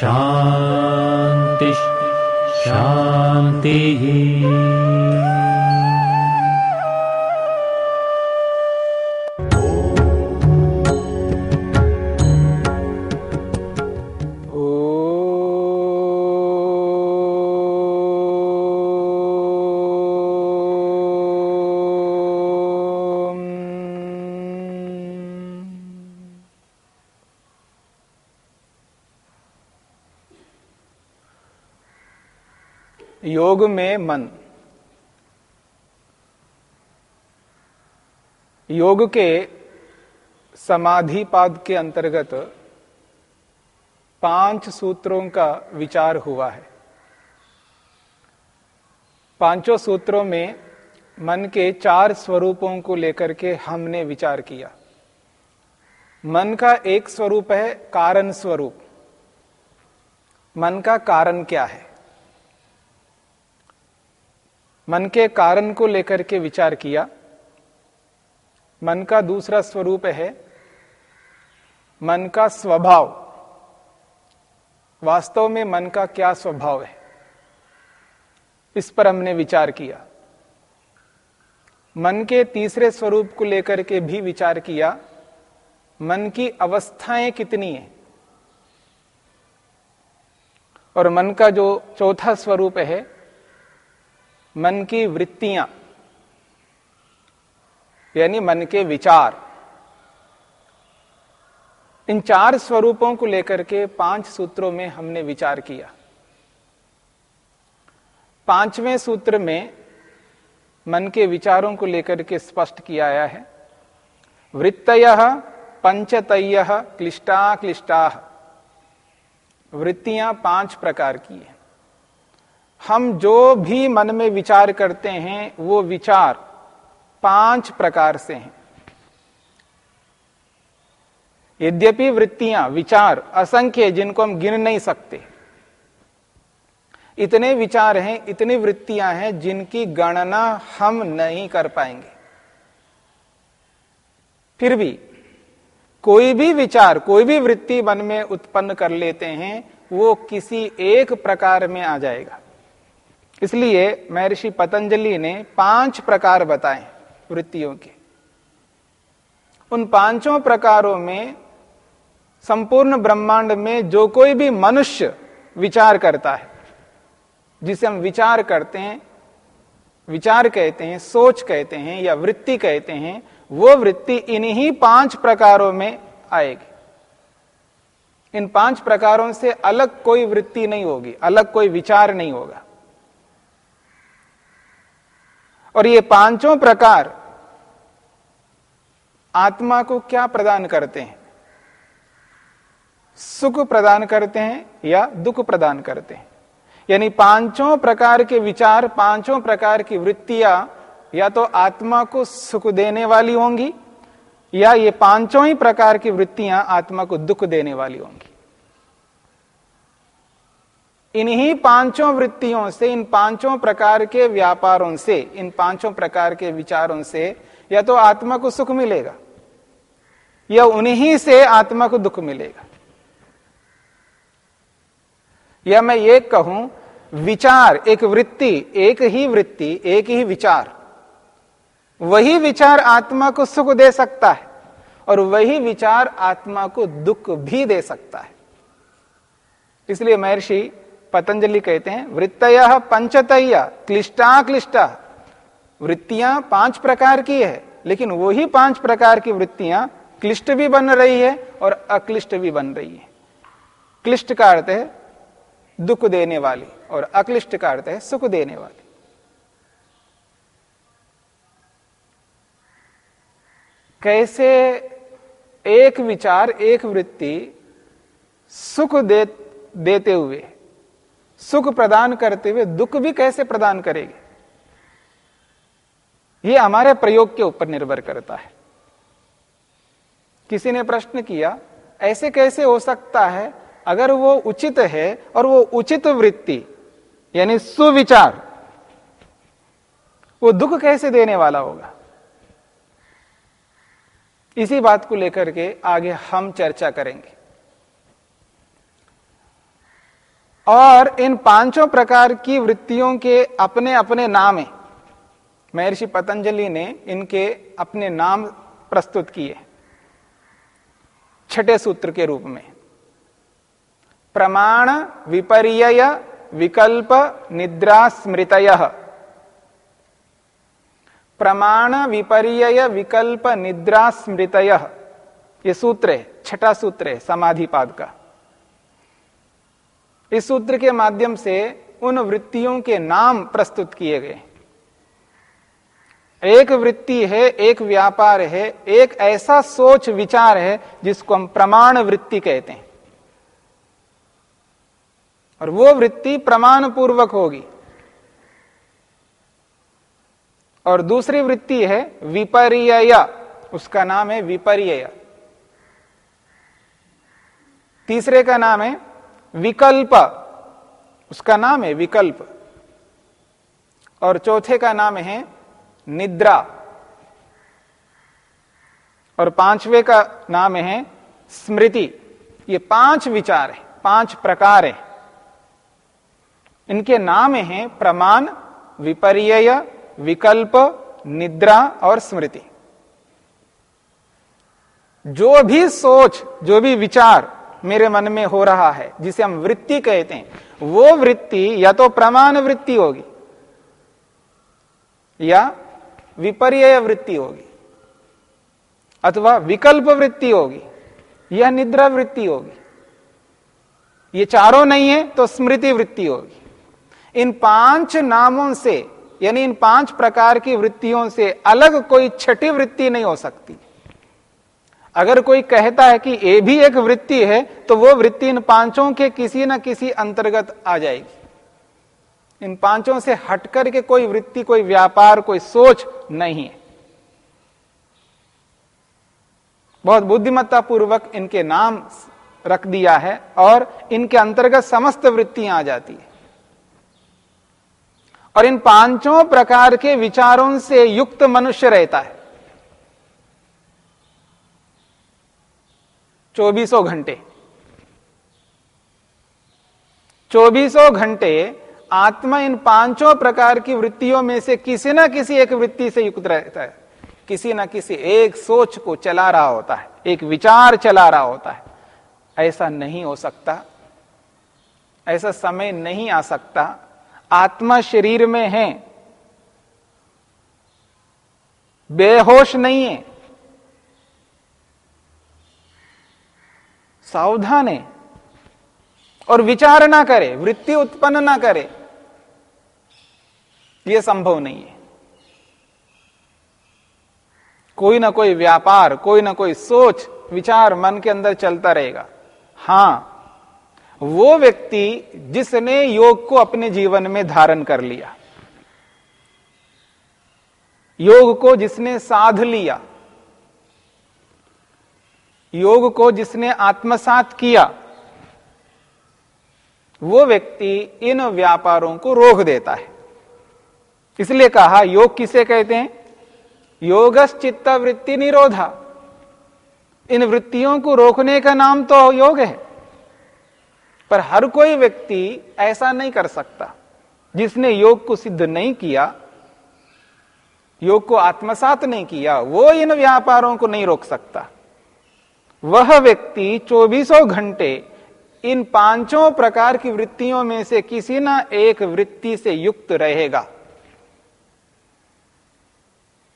शान्तिः शान्तिः योग में मन। योग के समाधि पाद के अंतर्गत पाँच सूत्रों का विचार हुआ है। पाँचों सूत्रों में मन के चार स्वरूपों को लेकर के हमने विचार किया। मन का एक स्वरूप है कारण स्वरूप। मन का कारण क्या है? मन के कारण को लेकर के विचार किया। मन का दूसरा स्वरूप है मन का स्वभाव। वास्तव में मन का क्या स्वभाव है? इस पर हमने विचार किया। मन के तीसरे स्वरूप को लेकर के भी विचार किया, मन की अवस्थाएँ कितनी है? और मन का जो चौथा स्वरूप है मन की वृत्तियाँ, यानी मन के विचार, इन चार स्वरूपों को लेकर के पाँच सूत्रों में हमने विचार किया। पाँचवें सूत्र में मन के विचारों को लेकर के स्पष्ट किया आया है। वृत्तय, पंचतय क्लिष्टा क्लिष्टा वृत्तियाँ पाँच प्रकार की है। हम जो भी मन में विचार करते हैं, वो विचार पाँच प्रकार से हैं। यद्यपि वृत्तियाँ, विचार असंख्य जिनको हम गिन नहीं सकते। इतने विचार हैं, इतनी वृत्तियाँ हैं, जिनकी गणना हम नहीं कर पाएँगे। फिर भी, कोई भी विचार, कोई भी वृत्ति मन में उत्पन्न कर लेते हैं, वो किसी एक प्रकार में आ जाएगा। इसलिए महर्षि पतंजलि ने पाँच प्रकार बताए वृत्तियों के। उन पाँचों प्रकारों में संपूर्ण ब्रह्मांड में जो कोई भी मनुष्य विचार करता है, जिसे हम विचार करते हैं, विचार कहते हैं, सोच कहते हैं या वृत्ति कहते हैं, वो वृत्ति इन्हीं पाँच प्रकारों में आएगी। इन पाँच प्रकारों से अलग कोई वृत्ति नहीं होगी, अलग कोई विचार नहीं होगा। और ये पाँचों प्रकार आत्मा को क्या प्रदान करते हैं? सुख प्रदान करते हैं या दुख प्रदान करते हैं? यानी पाँचों प्रकार के विचार, पाँचों प्रकार की वृत्तियाँ या तो आत्मा को सुख देने वाली होंगी या ये पाँचों ही प्रकार की वृत्तियाँ आत्मा को दुख देने वाली होंगी। इन्हीं पाँचों वृत्तियों से, इन पाँचों प्रकार के व्यापारों से, इन पाँचों प्रकार के विचारों से या तो आत्मा को सुख मिलेगा, या उन्हीं से आत्मा को दुख मिलेगा। या मैं ये कहूँ, विचार एक वृत्ति, एक ही वृत्ति, एक ही विचार, वही विचार आत्मा को सुख दे सकता है और वही विचार आत्मा को दुख भी दे सकता है। इसलिए महर्षि पतंजलि कहते हैं वृत्तय पंचतय क्लिष्टा क्लिष्टा। वृत्तियाँ पाँच प्रकार की है लेकिन वही पाँच प्रकार की वृत्तियाँ क्लिष्ट भी बन रही है और अक्लिष्ट भी बन रही है। क्लिष्ट का अर्थ है दुख देने वाली और अक्लिष्ट का अर्थ है सुख देने वाली। कैसे एक विचार एक वृत्ति सुख दे, देते हुए सुख प्रदान करते हुए दुख भी कैसे प्रदान करेगी? यह हमारे प्रयोग के ऊपर निर्भर करता है। किसी ने प्रश्न किया, ऐसे कैसे हो सकता है अगर वो उचित है और वो उचित वृत्ति, यानी सुविचार, वो दुख कैसे देने वाला होगा? इसी बात को लेकर के आगे हम चर्चा करेंगे। और इन पाँचों प्रकार की वृत्तियों के अपने अपने नाम है। महर्षि पतंजलि ने इनके अपने नाम प्रस्तुत किए। छठे सूत्र के रूप में। प्रमाण विपर्य विकल्प निद्रा स्मृत प्रमाण विपर्य विकल्प निद्रा स्मृत ये सूत्र है, छठा सूत्र है, समाधिपाद का। इस सूत्र के माध्यम से उन वृत्तियों के नाम प्रस्तुत किए गए। एक वृत्ति है, एक व्यापार है, एक ऐसा सोच विचार है जिसको हम प्रमाण वृत्ति कहते हैं। और वो वृत्ति प्रमाण पूर्वक होगी। और दूसरी वृत्ति है विपर्य उसका नाम है विपर्य तीसरे का नाम है विकल्प। उसका नाम है विकल्प। और चौथे का नाम है निद्रा। और पांचवे का नाम है स्मृति। ये पाँच विचार है, पाँच प्रकार है। इनके नाम हैं प्रमाण विपर्य विकल्प, निद्रा और स्मृति। जो भी सोच, जो भी विचार मेरे मन में हो रहा है, जिसे हम वृत्ति कहते हैं। वो वृत्ति या तो प्रमाण वृत्ति होगी, या विपर्य वृत्ति होगी, अथवा विकल्प वृत्ति होगी, या निद्रा वृत्ति होगी। ये चारों नहीं है तो स्मृति वृत्ति होगी। इन पाँच नामों से, यानी इन पाँच प्रकार की वृत्तियों से अलग कोई छठी वृत्ति नहीं हो सकती। अगर कोई कहता है कि ये भी एक वृत्ति है तो वो वृत्ति इन पाँचों के किसी न किसी अंतर्गत आ जाएगी। इन पाँचों से हटकर के कोई वृत्ति, कोई व्यापार, कोई सोच नहीं है। बहुत बुद्धिमत्ता पूर्वक इनके नाम रख दिया है और इनके अंतर्गत समस्त वृत्तियाँ आ जाती है। और इन पाँचों प्रकार के विचारों से युक्त मनुष्य रहता है। चौबीसों घंटे। चौबीसों घंटे आत्मा इन पाँचों प्रकार की वृत्तियों में से किसी ना किसी एक वृत्ति से युक्त रहता है। किसी ना किसी एक सोच को चला रहा होता है, एक विचार चला रहा होता है। ऐसा नहीं हो सकता, ऐसा समय नहीं आ सकता। आत्मा शरीर में है, बेहोश नहीं है। सावधान और विचार ना करे, वृत्ति उत्पन्न ना करे यह संभव नहीं है। कोई ना कोई व्यापार, कोई ना कोई सोच, विचार मन के अंदर चलता रहेगा। हाँ, वो व्यक्ति जिसने योग को अपने जीवन में धारण कर लिया, योग को जिसने साध लिया योग को जिसने आत्मसात किया, वो व्यक्ति इन व्यापारों को रोक देता है। इसलिए कहा, योग किसे कहते हैं? योगस चित्त वृत्ति निरोधा। इन वृत्तियों को रोकने का नाम तो योग है, पर हर कोई व्यक्ति ऐसा नहीं कर सकता, जिसने योग को सिद्ध नहीं किया, योग को आत्मसात नहीं किया, वो इन व्यापारों को नहीं रोक सकता। वह व्यक्ति चौबीसों घंटे इन पाँचों प्रकार की वृत्तियों में से किसी ना एक वृत्ति से युक्त रहेगा।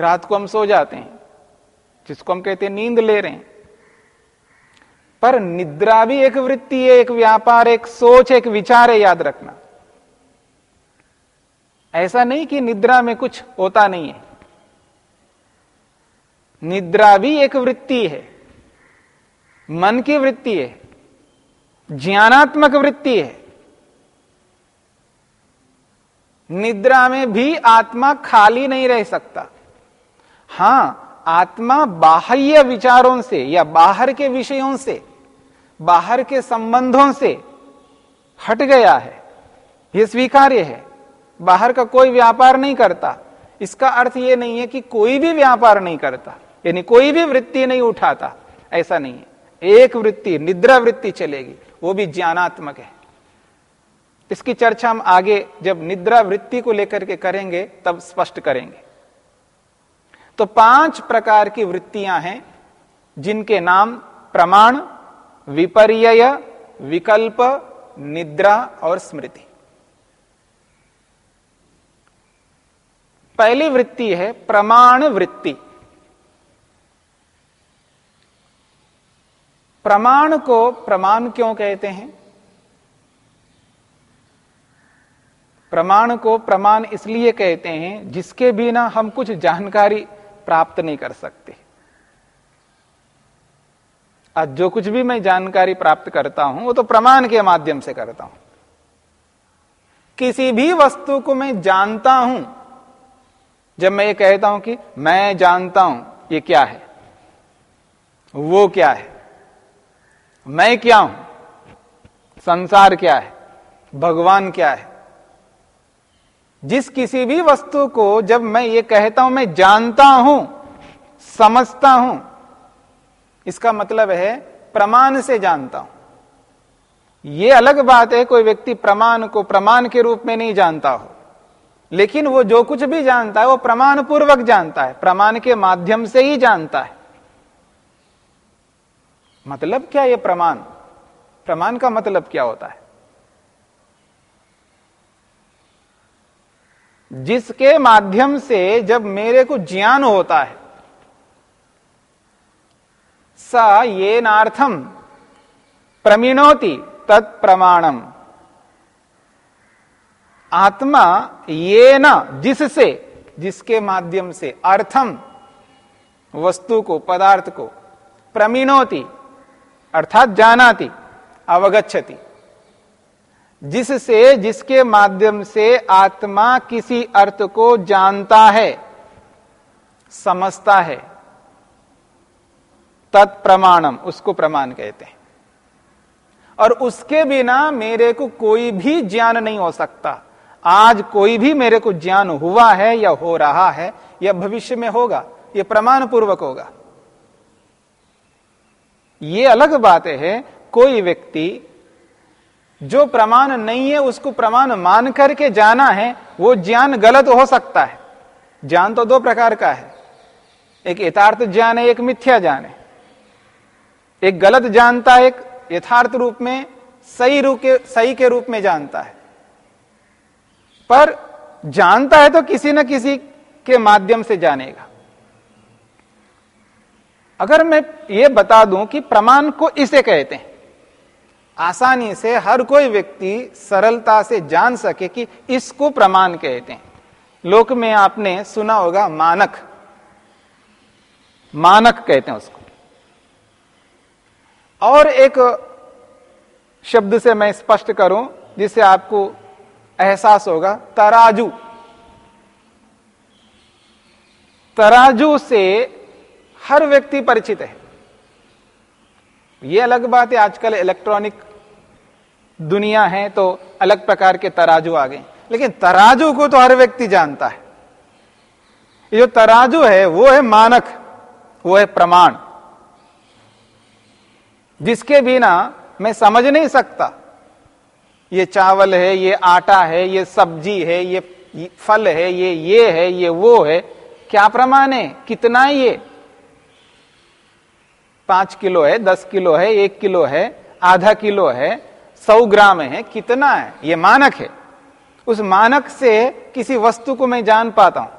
रात को हम सो जाते हैं, जिसको हम कहते हैं नींद ले रहे हैं। पर निद्रा भी एक वृत्ति है, एक व्यापार, एक सोच, एक विचार है याद रखना। ऐसा नहीं कि निद्रा में कुछ होता नहीं है। निद्रा भी एक वृत्ति है। मन की वृत्ति है, ज्ञानात्मक वृत्ति है। निद्रा में भी आत्मा खाली नहीं रह सकता। हाँ, आत्मा बाह्य विचारों से या बाहर के विषयों से, बाहर के संबंधों से हट गया है। यह स्वीकार्य है। बाहर का कोई व्यापार नहीं करता। इसका अर्थ यह नहीं है कि कोई भी व्यापार नहीं करता, यानी कोई भी वृत्ति नहीं उठाता। ऐसा नहीं है। एक वृत्ति, निद्रा वृत्ति चलेगी, वो भी ज्ञानात्मक है। इसकी चर्चा हम आगे जब निद्रा वृत्ति को लेकर के करेंगे, तब स्पष्ट करेंगे। तो पाँच प्रकार की वृत्तियाँ हैं, जिनके नाम प्रमाण विपर्य विकल्प, निद्रा और स्मृति। पहली वृत्ति है प्रमाण वृत्ति। प्रमाण को प्रमाण क्यों कहते हैं? प्रमाण को प्रमाण इसलिए कहते हैं जिसके बिना हम कुछ जानकारी प्राप्त नहीं कर सकते। आज जो कुछ भी मैं जानकारी प्राप्त करता हूँ, वो तो प्रमाण के माध्यम से करता हूँ। किसी भी वस्तु को मैं जानता हूँ, जब मैं ये कहता हूँ कि मैं जानता हूँ, ये क्या है? वो क्या है? मैं क्या हूँ? संसार क्या है? भगवान क्या है? जिस किसी भी वस्तु को जब मैं ये कहता हूँ, मैं जानता हूँ, समझता हूँ, इसका मतलब है प्रमाण से जानता हूँ। यह अलग बात है, कोई व्यक्ति प्रमाण को प्रमाण के रूप में नहीं जानता हो। लेकिन वो जो कुछ भी जानता है, वो प्रमाण पूर्वक जानता है, प्रमाण के माध्यम से ही जानता है। मतलब क्या ये प्रमाण? प्रमाण का मतलब क्या होता है? जिसके माध्यम से जब मेरे को ज्ञान होता है, स ये नार्थम प्रमीणोति तत्प्रमाणम आत्मा ये न जिससे, जिसके माध्यम से अर्थम वस्तु को, पदार्थ को प्रमीणोति अर्थात जानाति अवगछति जिससे, जिसके माध्यम से आत्मा किसी अर्थ को जानता है, समझता है, तत्प्रमाणम, उसको प्रमाण कहते हैं। और उसके बिना मेरे को कोई भी ज्ञान नहीं हो सकता। आज कोई भी मेरे को ज्ञान हुआ है या हो रहा है या भविष्य में होगा, यह प्रमाण पूर्वक होगा। यह अलग बात है, कोई व्यक्ति जो प्रमाण नहीं है, उसको प्रमाण मान करके जाना है, वो ज्ञान गलत हो सकता है। ज्ञान तो दो प्रकार का है। एक यथार्थ ज्ञान है, एक मिथ्या ज्ञान है। एक गलत जानता है, एक यथार्थ रूप में, सही रूप के, सही के रूप में जानता है। पर जानता है तो किसी न किसी के माध्यम से जानेगा। अगर मैं ये बता दूँ कि प्रमाण को इसे कहते हैं। आसानी से हर कोई व्यक्ति सरलता से जान सके कि इसको प्रमाण कहते हैं। लोक में आपने सुना होगा मानक। मानक कहते हैं उसको। और एक शब्द से मैं स्पष्ट करूँ, जिससे आपको एहसास होगा, तराजू। तराजू से हर व्यक्ति परिचित है। यह अलग बात है, आजकल इलेक्ट्रॉनिक दुनिया है तो अलग प्रकार के तराजू आ गए। लेकिन तराजू को तो हर व्यक्ति जानता है। जो तराजू है, वो है मानक, वो है प्रमाण। जिसके बिना मैं समझ नहीं सकता, ये चावल है, ये आटा है, ये सब्ज़ी है, ये फल है, ये ये है, ये वो है, क्या प्रमाण है, कितना ये? पाँच किलो है, दस किलो है, एक किलो है, आधा किलो है, सौ ग्राम है, कितना है? ये मानक है। उस मानक से किसी वस्तु को मैं जान पाता हूँ।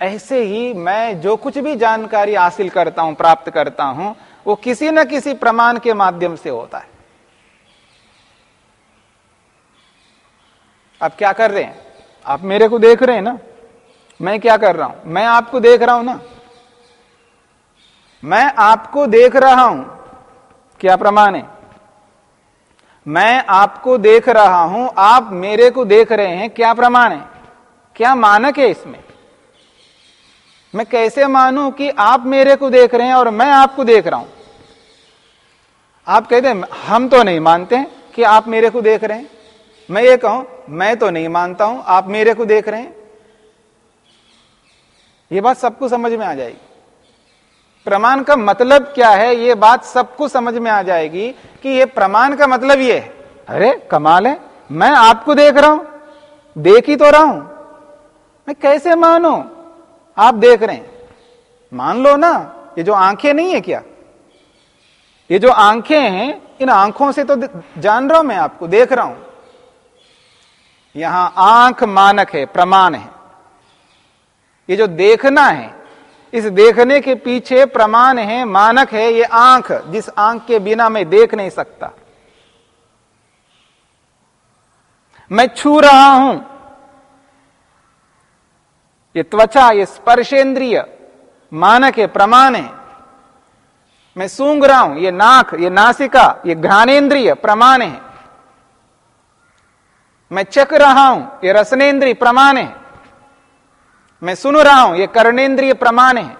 ऐसे ही मैं जो कुछ भी जानकारी हासिल करता हूँ, प्राप्त करता हूँ, वो किसी न किसी प्रमाण के माध्यम से होता है। आप क्या कर रहे हैं? आप मेरे को देख रहे हैं ना? मैं क्या कर रहा हूँ? मैं आपको देख रहा हूँ ना? मैं आपको देख रहा हूँ। क्या प्रमाण है? मैं आपको देख रहा हूँ, आप मेरे को देख रहे हैं, क्या प्रमाण है? क्या मानक है इसमें? मैं कैसे मानूं कि आप मेरे को देख रहे हैं और मैं आपको देख रहा हूँ? आप कहते हैं, हम तो नहीं मानते कि आप मेरे को देख रहे हैं। मैं ये कहूँ, मैं तो नहीं मानता हूँ, आप मेरे को देख रहे हैं। ये बात सबको समझ में आ जाएगी। प्रमाण का मतलब क्या है? ये बात सबको समझ में आ जाएगी कि ये प्रमाण का मतलब ये है। अरे, कमाल है। मैं आपको देख रहा हूँ। देख ही तो रहा हूँ। मैं कैसे मानू? आप देख रहे हैं। मान लो ना, ये जो आँखें नहीं है क्या? ये जो आँखें हैं, इन आँखों से तो जान रहा हूँ मैं आपको, देख रहा हूँ। यहाँ आँख मानक है, प्रमाण है। ये जो देखना है इस देखने के पीछे प्रमाण है, मानक है, ये आँख, जिस आँख के बिना मैं देख नहीं सकता। मैं छू रहा हूँ। ये त्वचा, ये स्पर्शेंद्रिय, मानक है, प्रमाण है। मैं सूंघ रहा हूँ, ये नाक, ये नासिका, ये घ्राणेन्द्रिय प्रमाण है। मैं चक रहा हूँ, ये रसनेन्द्रिय प्रमाण है। मैं सुन रहा हूँ, ये कर्णेन्द्रिय प्रमाण है।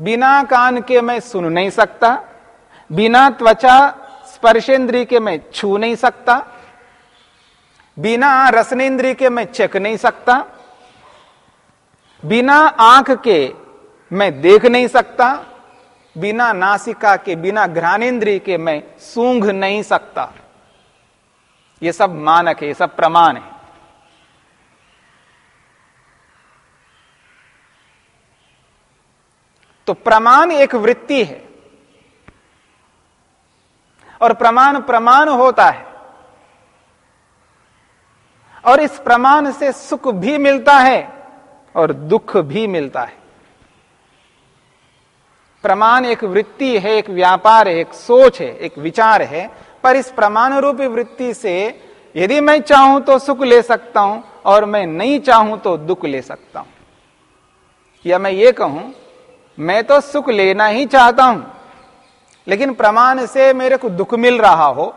बिना कान के मैं सुन नहीं सकता, बिना त्वचा स्पर्शेंद्रिय के मैं छू नहीं सकता, बिना रसनेन्द्रिय के मैं चक नहीं सकता, बिना आँख के मैं देख नहीं सकता, बिना नासिका के, बिना घ्राणेन्द्रिय के मैं सूंघ नहीं सकता। ये सब मानक है, ये सब प्रमाण है। तो प्रमाण एक वृत्ति है। और प्रमाण प्रमाण होता है। और इस प्रमाण से सुख भी मिलता है और दुख भी मिलता है। प्रमाण एक वृत्ति है, एक व्यापार है, एक सोच है, एक विचार है। पर इस प्रमाण रूपी वृत्ति से यदि मैं चाहूँ तो सुख ले सकता हूँ और मैं नहीं चाहूँ तो दुख ले सकता हूँ। या मैं ये कहूँ मैं तो सुख लेना ही चाहता हूँ, लेकिन प्रमाण से मेरे को दुख मिल रहा हो।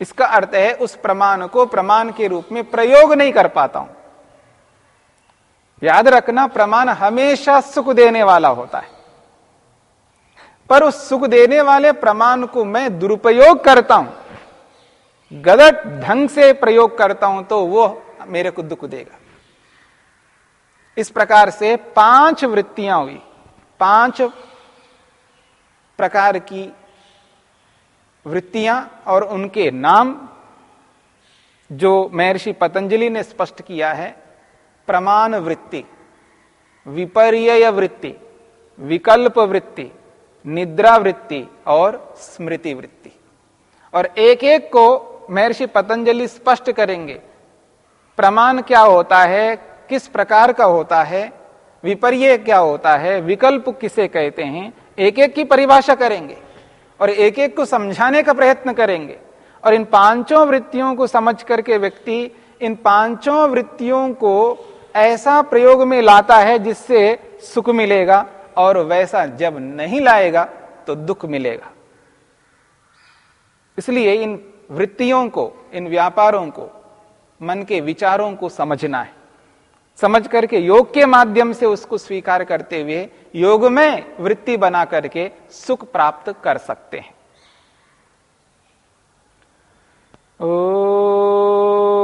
इसका अर्थ है, उस प्रमाण को प्रमाण के रूप में प्रयोग नहीं कर पाता हूँ। याद रखना, प्रमाण हमेशा सुख देने वाला होता है। पर उस सुख देने वाले प्रमाण को मैं दुरुपयोग करता हूँ। गलत ढंग से प्रयोग करता हूँ तो वो मेरे को दुख देगा। इस प्रकार से पाँच वृत्तियाँ हुई। पाँच प्रकार की वृत्तियाँ और उनके नाम जो महर्षि पतंजलि ने स्पष्ट किया है, प्रमाण वृत्ति विपर्य वृत्ति, विकल्प वृत्ति, निद्रा वृत्ति और स्मृति वृत्ति। और एक एक को महर्षि पतंजलि स्पष्ट करेंगे। प्रमाण क्या होता है? किस प्रकार का होता है, विपर्य क्या होता है, विकल्प किसे कहते हैं एक एक की परिभाषा करेंगे और एक एक को समझाने का प्रयत्न करेंगे। और इन पाँचों वृत्तियों को समझ करके व्यक्ति इन पाँचों वृत्तियों को ऐसा प्रयोग में लाता है जिससे सुख मिलेगा और वैसा जब नहीं लाएगा तो दुख मिलेगा। इसलिए इन वृत्तियों को, इन व्यापारों को, मन के विचारों को समझना है। समझ करके, योग के माध्यम से उसको स्वीकार करते हुए, योग में वृत्ति बना करके सुख प्राप्त कर सकते हैं। ओ